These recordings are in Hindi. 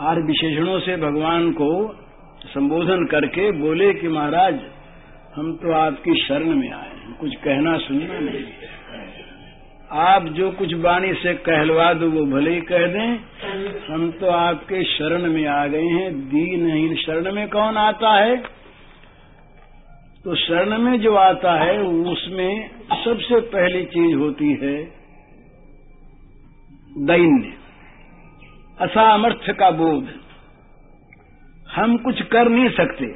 आर विशेषणों से भगवान को संबोधन करके बोले कि महाराज, हम तो आपकी शरण में आए हैं, कुछ कहना सुनना नहीं आप जो कुछ वाणी से कहलवा दो, वो भले ही कह दें, हम तो आपके शरण में आ गए हैं। दीनहीन शरण में कौन आता है? तो शरण में जो आता है, उसमें सबसे पहली चीज़ होती है दैन्य। असामर्थ्य का बोध। हम कुछ कर नहीं सकते।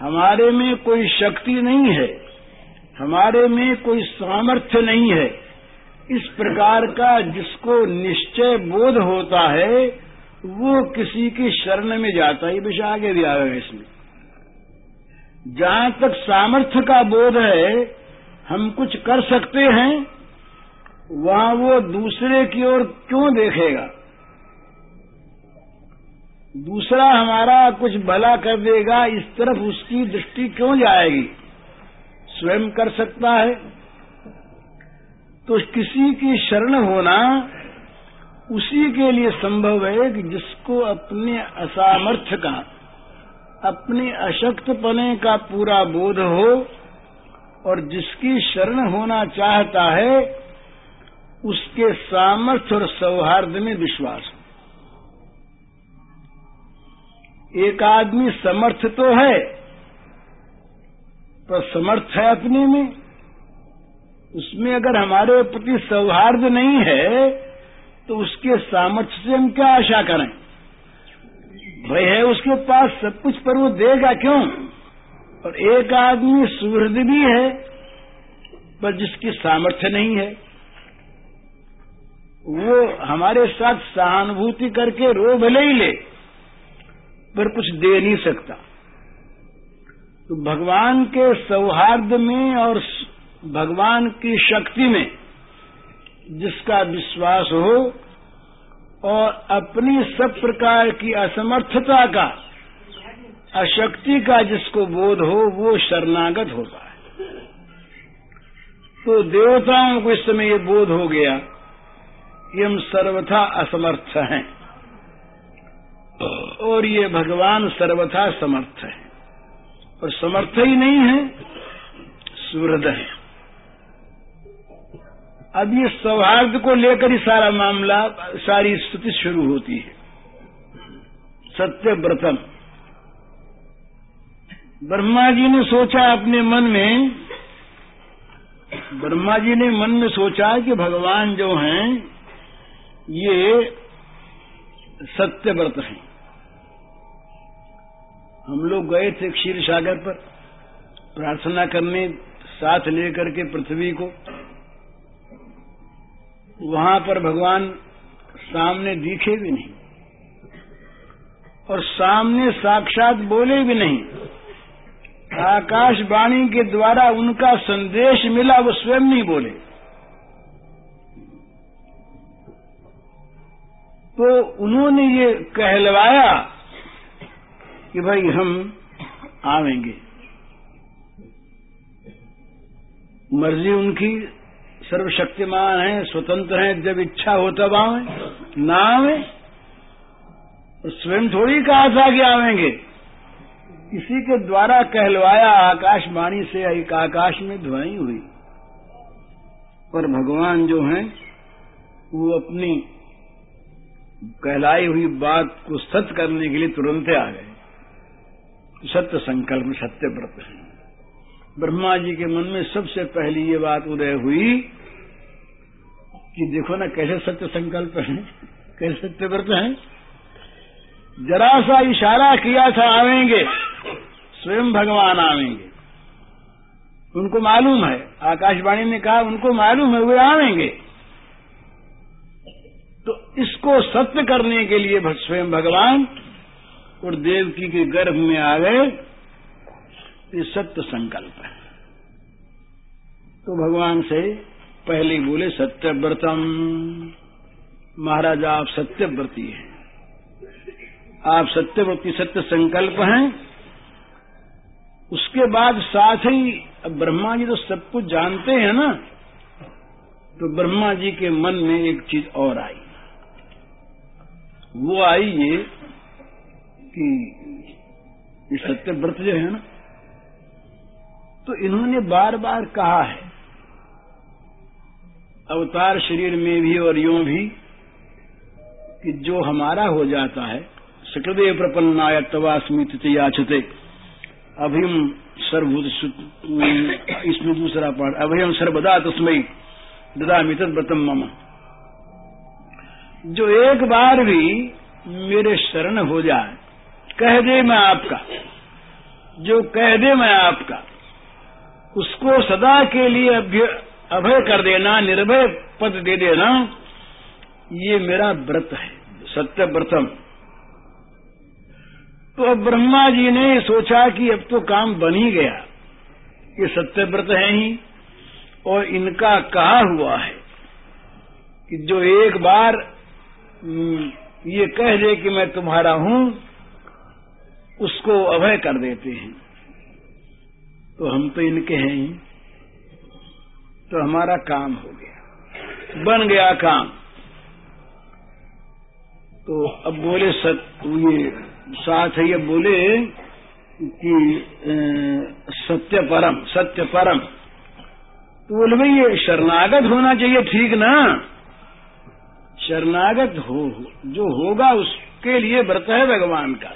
हमारे में कोई शक्ति नहीं है। हमारे में कोई सामर्थ्य नहीं है। इस प्रकार का जिसको निश्चय बोध होता है, वो किसी की शरण में जाता है। विषय आगे भी आएगा इसमें। जहाँ तक सामर्थ्य का बोध है, हम कुछ कर सकते हैं, वहाँ वो दूसरे की ओर क्यों देखेगा? दूसरा हमारा कुछ भला कर देगा, इस तरफ़ उसकी दृष्टि क्यों जाएगी? स्वयं कर सकता है। तो किसी की शरण होना उसी के लिए संभव है कि जिसको अपने असामर्थ्य का, अपने अशक्तपने का पूरा बोध हो और जिसकी शरण होना चाहता है, उसके सामर्थ्य और सौहार्द में विश्वास एक आदमी समर्थ तो है, पर समर्थ है अपने में। उसमें अगर हमारे प्रति सौहार्द नहीं है तो उसके सामर्थ्य से हम क्या आशा करें? भय है उसके पास, सब कुछ पर वो देगा क्यों? और एक आदमी सुहृद भी है, पर जिसकी सामर्थ्य नहीं है, वो हमारे साथ सहानुभूति करके रो भले ही ले। पर कुछ दे नहीं सकता। तो भगवान के सौहार्द में और भगवान की शक्ति में जिसका विश्वास हो और अपनी सब प्रकार की असमर्थता का, अशक्ति का जिसको बोध हो, वो शरणागत होता है तो देवताओं को इस समय ये बोध हो गया कि हम सर्वथा असमर्थ हैं। और ये भगवान सर्वथा समर्थ है। और समर्थ ही नहीं है, सूरद है। अब ये सौहार्द को लेकर ही सारा मामला, सारी स्थिति शुरू होती है। सत्य व्रतम ब्रह्मा जी ने सोचा अपने मन में, ब्रह्मा जी ने मन में सोचा कि भगवान जो हैं, ये सत्य व्रत हैं। हम लोग गए थे क्षीर सागर पर, प्रार्थना करने, साथ लेकर के पृथ्वी को। वहाँ पर भगवान सामने दिखे भी नहीं और सामने साक्षात बोले भी नहीं। आकाशवाणी के द्वारा उनका संदेश मिला, वो स्वयं नहीं बोले। तो उन्होंने ये कहलवाया कि भाई हम आवेंगे। मर्ज़ी उनकी सर्वशक्तिमान है, स्वतंत्र है, जब इच्छा हो तब आवे। ना आवे तो स्वयं थोड़ी कहा था कि आवेंगे। किसी के द्वारा कहलवाया आकाशवाणी से, एक आकाश में ध्वनि हुई। पर भगवान जो हैं, वो अपनी कहलाई हुई बात को सत्य करने के लिए तुरंत आ गए। सत्य संकल्प, सत्य व्रत है। ब्रह्मा जी के मन में सबसे पहली ये बात उदय हुई कि देखो ना, कैसे सत्य संकल्प है, कैसे सत्य व्रत है। जरा सा इशारा किया था, आवेंगे। स्वयं भगवान आवेंगे। उनको मालूम है, आकाशवाणी ने कहा, उनको मालूम है, वे आवेंगे। तो इसको सत्य करने के लिए स्वयं भगवान और देवकी के गर्भ में आ गए, ये सत्य संकल्प है। तो भगवान से पहले बोले, सत्यव्रतम। महाराज, आप सत्यव्रती हैं। आप सत्यव्रती, सत्य संकल्प हैं। उसके बाद साथ ही, अब ब्रह्मा जी तो सब कुछ जानते हैं ना तो ब्रह्मा जी के मन में एक चीज़ और आई। वो आई ये कि ये सत्य व्रत जो है ना तो इन्होंने बार बार कहा है। अवतार शरीर में भी और यूँ भी कि जो हमारा हो जाता है सकदेव प्रपन्नाय तवास्मित याचते अभिम सर्वभूत इसमें दूसरा पाठ अभयम सर्वदा तस्मय ददा मित व्रतम मम। जो एक बार भी मेरे शरण हो जाए कह दे मैं आपका। जो कह दे मैं आपका। उसको सदा के लिए अभय कर देना निर्भय पद दे देना ये मेरा व्रत है सत्य व्रतम। तो अब ब्रह्मा जी ने सोचा कि अब तो काम बन ही गया। ये सत्य व्रत है ही और इनका कहा हुआ है कि जो एक बार हम्म, ये कह दे कि मैं तुम्हारा हूँ उसको अभय कर देते हैं। तो हम तो इनके हैं ही। तो हमारा काम हो गया। बन गया काम। तो अब बोले, सत, ये साथ है, ये बोले कि सत्य परम सत्य परम। तो बोले, भाई, ये शरणागत होना चाहिए, ठीक ना? शरणागत हो, जो होगा, उसके लिए व्रत है भगवान का।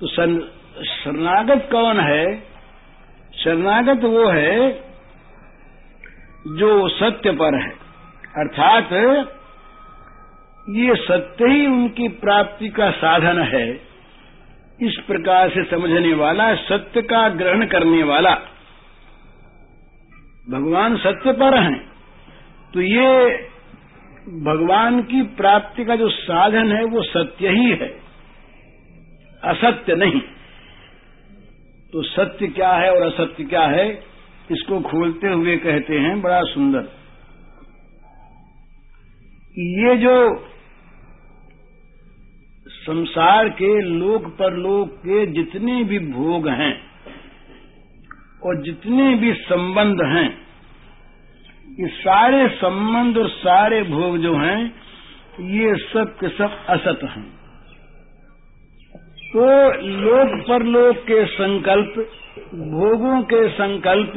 तो शरणागत कौन है? शरणागत वो है जो सत्य पर है। अर्थात, ये सत्य ही उनकी प्राप्ति का साधन है। इस प्रकार से समझने वाला, सत्य का ग्रहण करने वाला। भगवान सत्य पर हैं। तो ये भगवान की प्राप्ति का जो साधन है, वो सत्य ही है। असत्य नहीं। तो सत्य क्या है और असत्य क्या है, इसको खोलते हुए कहते हैं, बड़ा सुंदर। ये जो संसार के लोक परलोक के जितने भी भोग हैं और जितने भी संबंध हैं, ये सारे संबंध और सारे भोग जो हैं, ये सब के सब असत हैं। तो लोक परलोक के संकल्प, भोगों के संकल्प,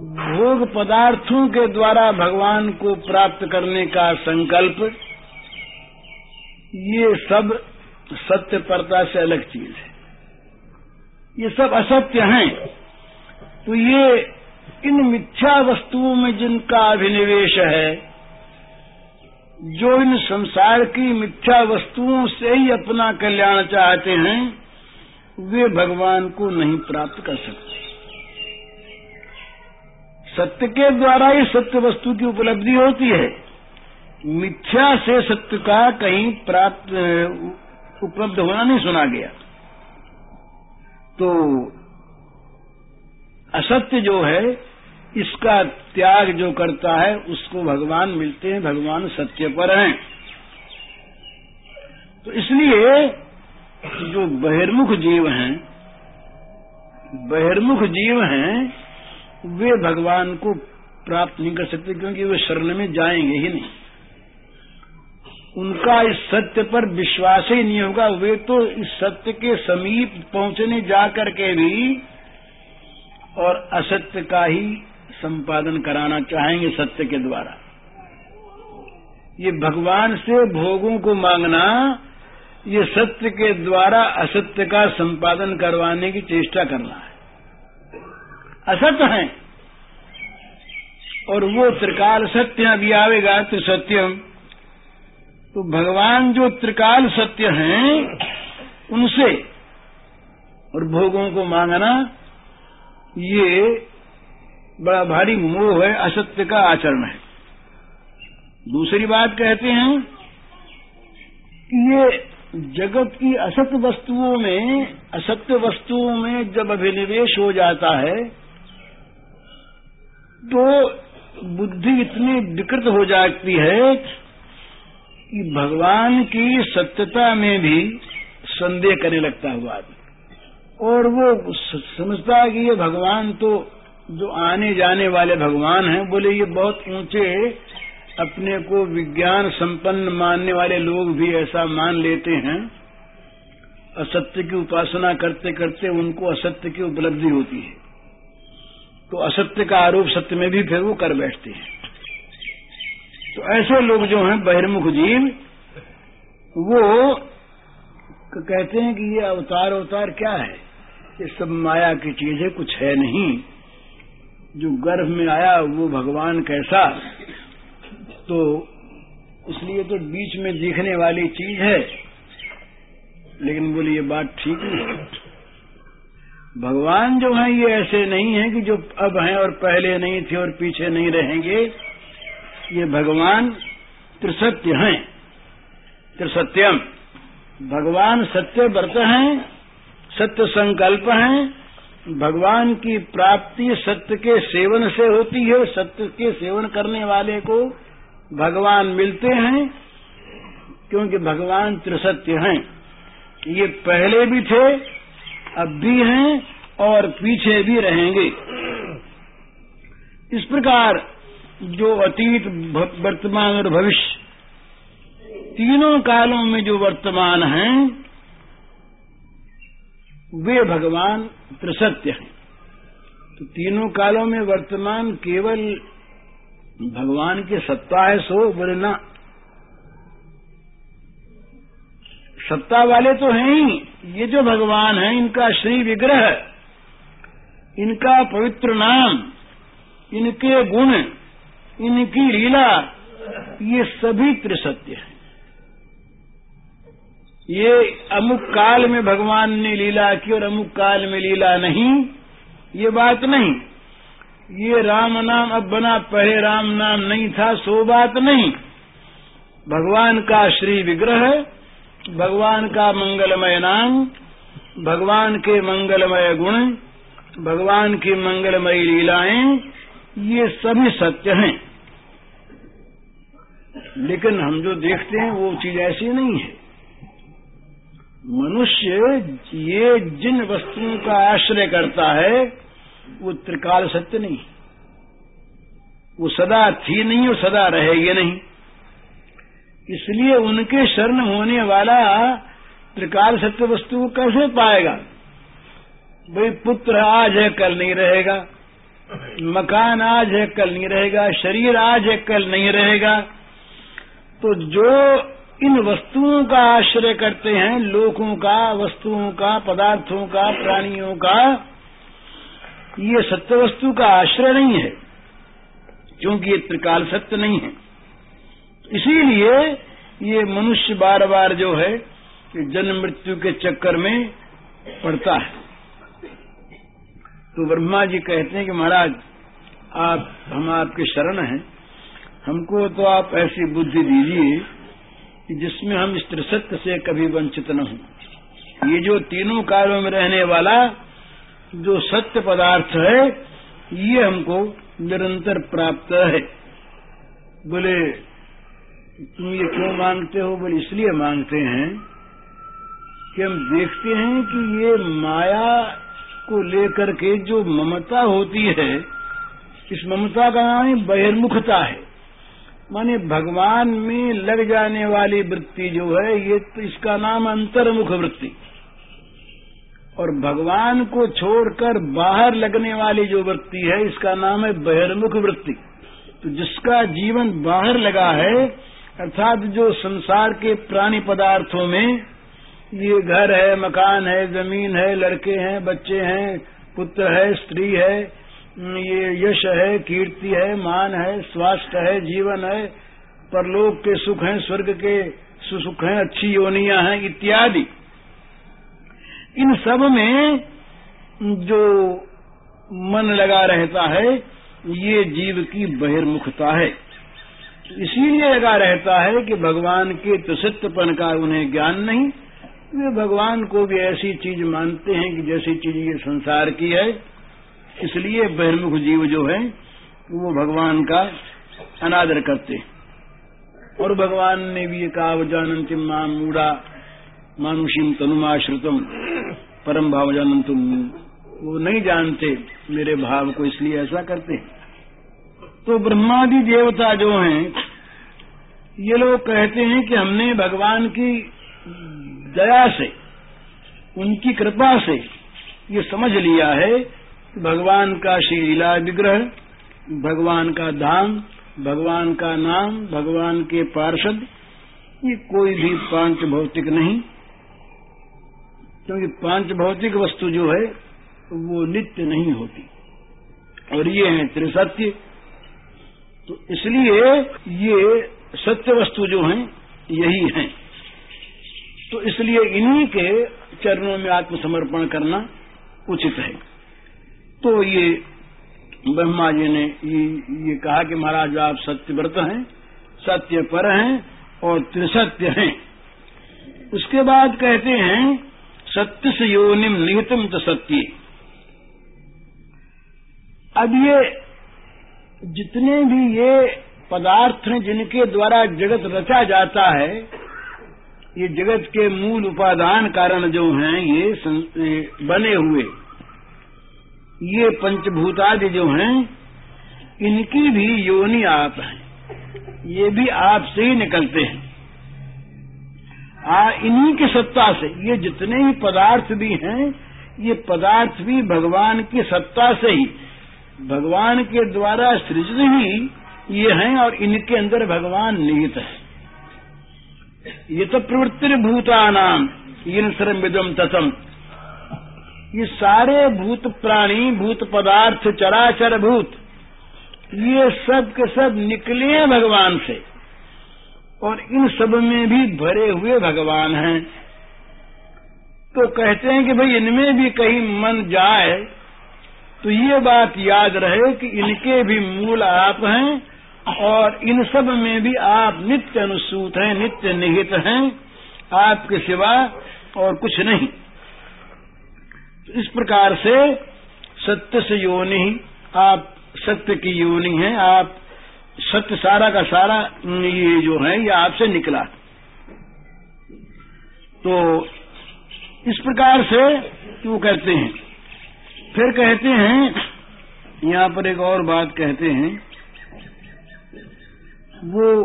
भोग पदार्थों के द्वारा भगवान को प्राप्त करने का संकल्प, ये सब सत्य परता से अलग चीज़ है। ये सब असत्य हैं। तो ये इन मिथ्या वस्तुओं में जिनका अभिनिवेश है जो इन संसार की मिथ्या वस्तुओं से ही अपना कल्याण चाहते हैं, वे भगवान को नहीं प्राप्त कर सकते। सत्य के द्वारा ही सत्य वस्तु की उपलब्धि होती है। मिथ्या से सत्य का कहीं प्राप्त उपलब्ध होना नहीं सुना गया। तो असत्य जो है इसका त्याग जो करता है, उसको भगवान मिलते हैं, भगवान सत्य पर हैं। तो इसलिए जो बहिर्मुख जीव हैं, बहिर्मुख जीव हैं, वे भगवान को प्राप्त नहीं कर सकते क्योंकि वे शरण में जाएँगे ही नहीं। उनका इस सत्य पर विश्वास ही नहीं होगा। वे तो इस सत्य के समीप पहुँचने जाकर के भी और असत्य का ही संपादन कराना चाहेंगे सत्य के द्वारा। ये भगवान से भोगों को मांगना, ये सत्य के द्वारा असत्य का संपादन करवाने की चेष्टा करना है। असत्य है। और वो त्रिकाल सत्य अभी आवेगा तो सत्यम। तो भगवान जो त्रिकाल सत्य हैं, उनसे और भोगों को मांगना, ये बड़ा भारी मोह है, असत्य का आचरण है। दूसरी बात कहते हैं कि ये जगत की असत्य वस्तुओं में, असत्य वस्तुओं में जब अभिनिवेश हो जाता है तो बुद्धि इतनी विकृत हो जाती है कि भगवान की सत्यता में भी संदेह करने लगता है आदमी। और वो समझता है कि ये भगवान तो जो आने जाने वाले भगवान हैं, बोले, ये बहुत ऊँचे अपने को विज्ञान संपन्न मानने वाले लोग भी ऐसा मान लेते हैं। असत्य की उपासना करते करते उनको असत्य की उपलब्धि होती है। तो असत्य का आरोप सत्य में भी फिर वो कर बैठते हैं। तो ऐसे लोग जो हैं, बहिर्मुख जीव, वो कहते हैं कि ये अवतार अवतार क्या है? ये सब माया की चीज़ है कुछ है नहीं। जो गर्भ में आया वो भगवान कैसा? तो इसलिए तो बीच में दिखने वाली चीज़ है। लेकिन बोले, ये बात ठीक नहीं भगवान जो है, ये ऐसे नहीं है कि जो अब हैं और पहले नहीं थे और पीछे नहीं रहेंगे। ये भगवान त्रिसत्य हैं। त्रिसत्यम। भगवान सत्य व्रत हैं, सत्य संकल्प हैं भगवान की प्राप्ति सत्य के सेवन से होती है। सत्य के सेवन करने वाले को भगवान मिलते हैं, क्योंकि भगवान त्रिसत्य हैं। ये पहले भी थे, अब भी हैं और पीछे भी रहेंगे। इस प्रकार जो अतीत वर्तमान और भविष्य, तीनों कालों में जो वर्तमान हैं वे भगवान प्रसत्य हैं। तो तीनों कालों में वर्तमान केवल भगवान की सत्ता है, सो बोले ना। सत्ता वाले तो हैं ही, ये जो भगवान है, इनका श्री विग्रह, इनका पवित्र नाम, इनके गुण, इनकी लीला, ये सभी त्रिसत्य है। ये अमुक काल में भगवान ने लीला की और अमुक काल में लीला नहीं, ये बात नहीं। ये राम नाम अब बना, पहले राम नाम नहीं था, सो बात नहीं। भगवान का श्री विग्रह, भगवान का मंगलमय नाम, भगवान के मंगलमय गुण, भगवान की मंगलमय लीलाएँ, ये सभी सत्य हैं। लेकिन हम जो देखते हैं, वो चीज़ ऐसी नहीं है। मनुष्य ये जिन वस्तुओं का आश्रय करता है, वो त्रिकाल सत्य नहीं। वो सदा थी नहीं और सदा रहेगी नहीं। इसलिए उनके शरण होने वाला त्रिकाल सत्य वस्तु को कैसे पाएगा? भाई पुत्र आज है, कल नहीं रहेगा। मकान आज है, कल नहीं रहेगा। शरीर आज है, कल नहीं रहेगा। तो जो इन वस्तुओं का आश्रय करते हैं लोगों का, वस्तुओं का, पदार्थों का, प्राणियों का, ये सत्य वस्तु का आश्रय नहीं है, क्योंकि ये त्रिकाल सत्य नहीं है। इसीलिए ये मनुष्य बार बार जो है जन्म मृत्यु के चक्कर में पड़ता है। तो ब्रह्मा जी कहते हैं कि महाराज, आप, हम आपके शरण हैं, हमको तो आप ऐसी बुद्धि दीजिए कि जिसमें हम इस सत्य से कभी वंचित न हों। ये जो तीनों कालों में रहने वाला जो सत्य पदार्थ है, ये हमको निरंतर प्राप्त है। बोले, तुम ये क्यों मांगते हो? बोले, इसलिए मांगते हैं कि हम देखते हैं कि ये माया को लेकर के जो ममता होती है, इस ममता का नाम बहिर्मुखता है। माने भगवान में लग जाने वाली वृत्ति जो है, ये तो इसका नाम अंतर्मुख वृत्ति। और भगवान को छोड़कर बाहर लगने वाली जो वृत्ति है, इसका नाम है बहिर्मुख वृत्ति। तो जिसका जीवन बाहर लगा है, अर्थात जो संसार के प्राणी पदार्थों में, ये घर है, मकान है, ज़मीन है, लड़के हैं, बच्चे हैं, पुत्र है, स्त्री है ये यश है, कीर्ति है, मान है, स्वास्थ्य है, जीवन है, परलोक के सुख हैं, स्वर्ग के सुसुख हैं, अच्छी योनिया हैं, इत्यादि। इन सब में जो मन लगा रहता है, ये जीव की बहिर्मुखता है। इसीलिए लगा रहता है कि भगवान के त्रिसत्यपन का उन्हें ज्ञान नहीं, वे भगवान को भी ऐसी चीज़ मानते हैं कि जैसी चीज़ ये संसार की है इसलिए बहिर्मुख जीव जो है, वो भगवान का अनादर करते और भगवान ने भी कहा जानंति माँ मूढ़ा मानुषीम तनुमाश्रुतम परम भाव जानंतुम वो नहीं जानते, मेरे भाव को इसलिए ऐसा करते तो ब्रह्मादि देवता जो हैं, ये लोग कहते हैं कि हमने भगवान की दया से, उनकी कृपा से ये समझ लिया है भगवान का श्रीलीला विग्रह, भगवान का धाम भगवान का नाम, भगवान के पार्षद, ये कोई भी पाँच भौतिक नहीं। क्योंकि पाँच भौतिक वस्तु जो है, वो नित्य नहीं होती। और ये है त्रिसत्य। तो इसलिए ये सत्य वस्तु जो हैं, यही हैं। तो इसलिए इन्हीं के चरणों में आत्मसमर्पण करना उचित है। तो ये ब्रह्मा जी ने ये, ये कहा कि महाराज आप सत्यव्रत हैं सत्य पर हैं और त्रिसत्य हैं। उसके बाद कहते हैं सत्य से योनिम निहितम तो सत्य। अब ये जितने भी ये पदार्थ हैं जिनके द्वारा जगत रचा जाता है ये जगत के मूल उपादान कारण जो हैं ये बने हुए। ये पंचभूतादि जो हैं, इनकी भी योनि आप हैं। ये भी आपसे ही निकलते हैं। आ, इन्हीं की सत्ता से, ये जितने ही पदार्थ भी हैं, ये पदार्थ भी भगवान की सत्ता से ही। भगवान के द्वारा सृजित ही ये हैं और इनके अंदर भगवान निहित है। ये तो प्रवृत्ति भूतानाम इन सर्विदम तथम ये सारे भूत प्राणी, भूत पदार्थ, चराचर भूत, ये सब के सब निकले हैं भगवान से। और इन सब में भी भरे हुए भगवान हैं। तो कहते हैं कि भाई इनमें भी कहीं मन जाए तो ये बात याद रहे कि इनके भी मूल आप हैं, और इन सब में भी आप नित्य अनुसूत हैं, नित्य निहित हैं, आपके सिवा और कुछ नहीं। इस प्रकार से सत्य से योनि आप सत्य की योनि हैं, आप सत्य सारा का सारा ये जो है, ये आपसे निकला। तो इस प्रकार से वो कहते हैं? फिर कहते हैं, यहाँ पर एक और बात कहते हैं। वो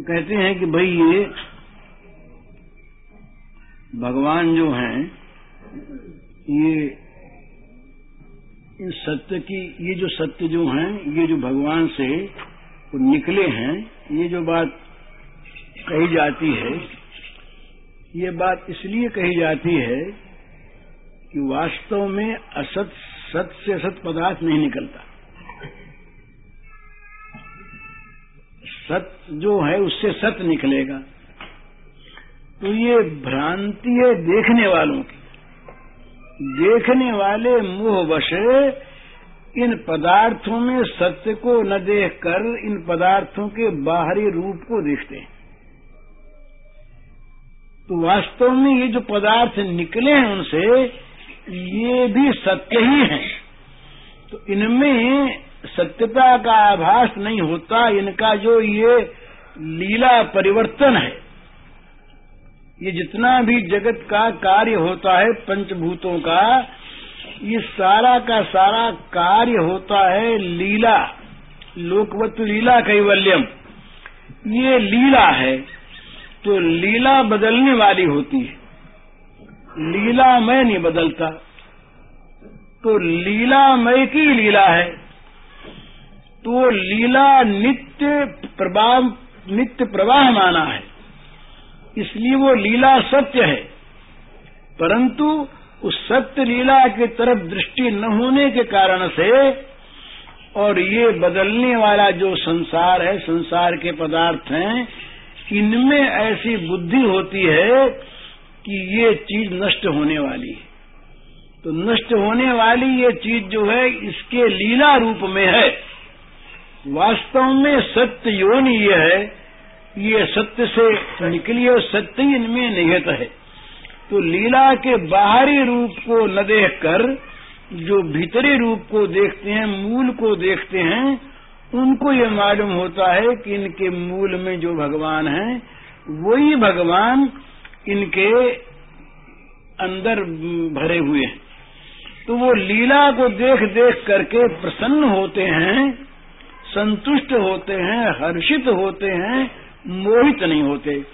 कहते हैं कि भाई ये भगवान जो हैं ये सत्य की, ये जो सत्य जो हैं, ये जो भगवान से निकले हैं, ये जो बात कही जाती है, ये बात इसलिए कही जाती है कि वास्तव में असत, सत से असत पदार्थ नहीं निकलता। सत जो है, उससे सत निकलेगा। तो ये भ्रांति है देखने वालों की। देखने वाले मोहवश इन पदार्थों में सत्य को न देखकर इन पदार्थों के बाहरी रूप को देखते हैं। तो वास्तव में ये जो पदार्थ निकले हैं उनसे, ये भी सत्य ही हैं। तो इनमें सत्यता का आभास नहीं होता, इनका जो ये लीला परिवर्तन है ये जितना भी जगत का कार्य होता है पंचभूतों का, ये सारा का सारा कार्य होता है लीला लोकवत लीला कैवल्यम। ये लीला है तो लीला बदलने वाली होती है। लीलामय नहीं बदलता। तो लीलामय की लीला है। तो लीला नित्य प्रवाह नित्य प्रवाह माना है। इसलिए वो लीला सत्य है। परंतु उस सत्य लीला की तरफ़ दृष्टि न होने के कारण से और ये बदलने वाला जो संसार है, संसार के पदार्थ हैं, इनमें ऐसी बुद्धि होती है कि ये चीज़ नष्ट होने वाली है। तो नष्ट होने वाली ये चीज़ जो है, इसके लीला रूप में है। वास्तव में सत्य योनि ये है ये सत्य से निकली और सत्य ही इनमें निहित है। तो लीला के बाहरी रूप को न देखकर, जो भीतरी रूप को देखते हैं, मूल को देखते हैं, उनको ये मालूम होता है कि इनके मूल में जो भगवान है, वही भगवान इनके अंदर भरे हुए हैं। तो वो लीला को देख देख करके प्रसन्न होते हैं, संतुष्ट होते हैं, हर्षित होते हैं मोहित नहीं होते।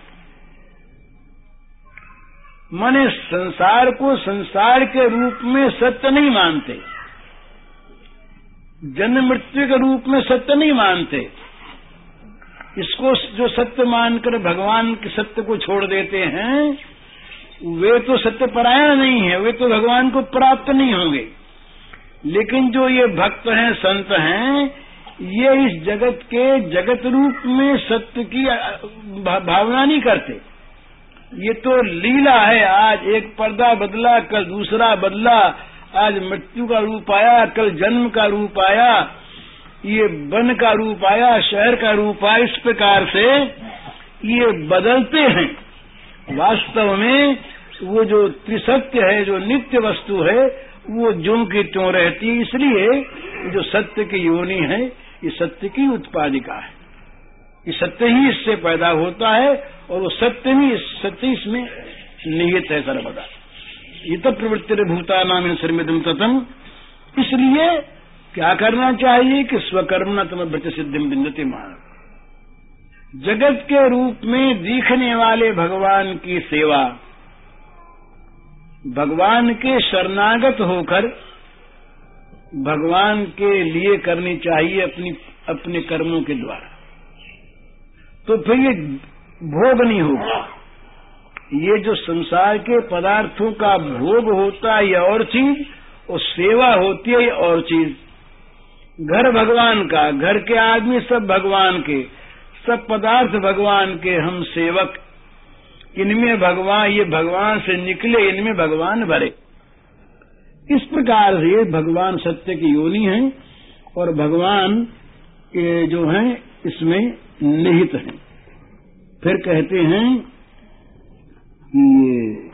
मने संसार को संसार के रूप में सत्य नहीं मानते। जन्म मृत्यु के रूप में सत्य नहीं मानते। इसको जो सत्य मानकर भगवान के सत्य को छोड़ देते हैं, वे तो सत्य परायण नहीं है, वे तो भगवान को प्राप्त नहीं होंगे। लेकिन जो ये भक्त हैं, संत हैं ये इस जगत के जगत रूप में सत्य की भावना नहीं करते। ये तो लीला है, आज एक पर्दा बदला, कल दूसरा बदला, आज मृत्यु का रूप आया, कल जन्म का रूप आया, ये वन का रूप आया, शहर का रूप आया, इस प्रकार से ये बदलते हैं। वास्तव में वो जो त्रिसत्य है, जो नित्य वस्तु है, वो जो की त्यों रहती इसलिए जो सत्य की योनि है ये सत्य की उत्पादिका है। ये सत्य ही इससे पैदा होता है और वो सत्य ही सत्य इसमें निहित है सर्वदा। ये तो प्रवृत्ति भूता नाम शर्मिदम तथम इसलिए क्या करना चाहिए कि स्वकर्म न तम व्रत सिद्धि बिंदते मान जगत के रूप में दिखने वाले भगवान की सेवा, भगवान के शरणागत होकर भगवान के लिए करनी चाहिए अपनी, अपने कर्मों के द्वारा। तो फिर ये भोग नहीं होगा। ये जो संसार के पदार्थों का भोग होता है, ये और चीज़, और सेवा होती है, ये और चीज़। घर भगवान का, घर के आदमी सब भगवान के, सब पदार्थ भगवान के, हम सेवक। इनमें भगवान, ये भगवान से निकले, इनमें भगवान भरे। इस प्रकार से भगवान सत्य की योनि है और भगवान के जो हैं, इसमें निहित हैं। फिर कहते हैं कि